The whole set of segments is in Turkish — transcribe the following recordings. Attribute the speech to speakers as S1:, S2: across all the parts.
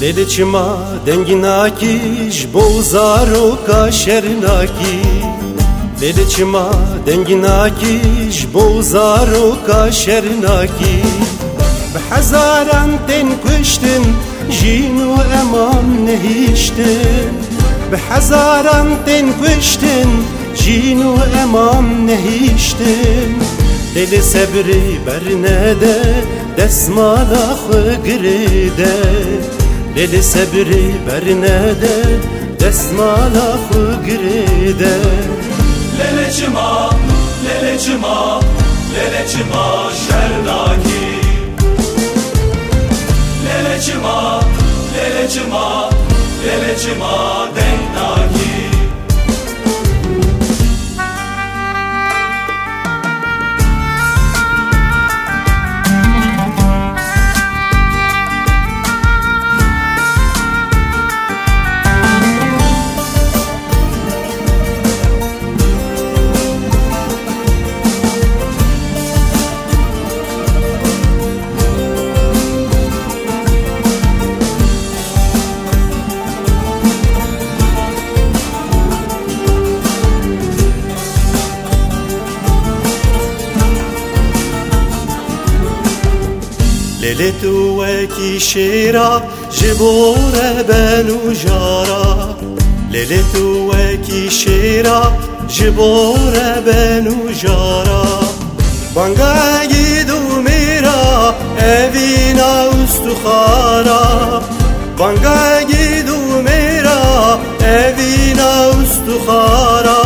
S1: Dede çima dengi nakiş Boğzaro kaşer naki. Dede çima dengi nakiş Boğzaro kaşer naki. Behazaran ten kuştin Jinu emam nehiştin Behazaran ten kuştin Jinu emam nehiştin Deli sebri bernede Desmala
S2: hıgride Deli sebri berine de Desmala fıgri de Lelecima, lelecima Lelecima şerdaki.
S1: Lelecima, lelecima Lelecima denkdaki ليلت وكي شيرا جبور بنو جارا ليلت وكي شيرا جبور بنو جارا بانگا گیدو میرا اوینا استخارا بانگا گیدو میرا اوینا استخارا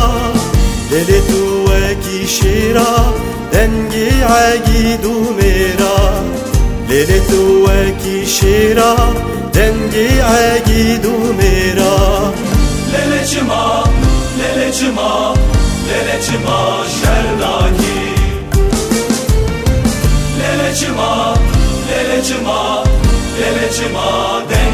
S1: ليلت وكي شيرا دنگي عقيدو ميرا ليلة وكي شيرا دنجي عقيد وميرا
S2: للچما للچما للچما شرداکی للچما للچما للچما دنداکی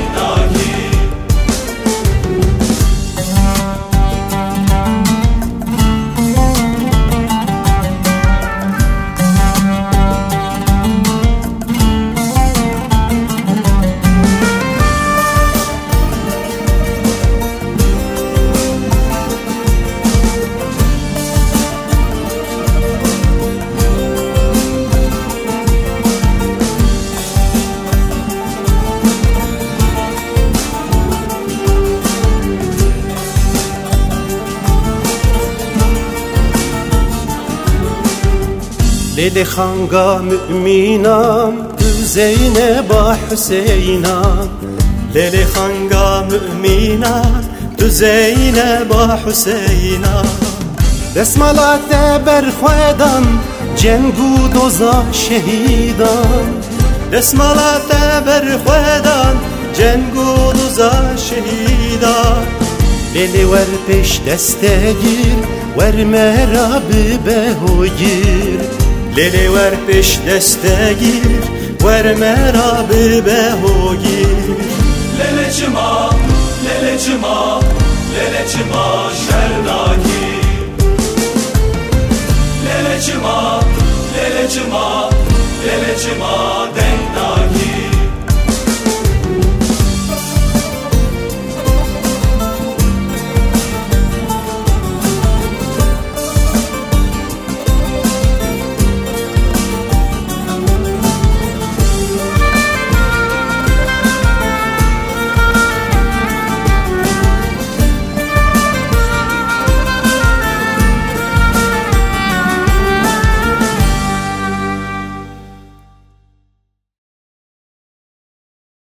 S1: Leli khanga müminam Zeyneba Hüseyinam Leli khanga müminam Zeyneba Hüseyinam Desmalat ber khwedan Cengu doza şehidan. Desmalat ber khwedan Cengu doza şehidan. Leli ver peş deste gir Ver merabı beho gir Lili ver peş deste gir Ver merabı beho gir.
S2: Lelecima, lelecima Lelecima şerdaki Lelecima, lelecima Lelecima